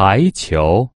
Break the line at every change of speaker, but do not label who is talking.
排球。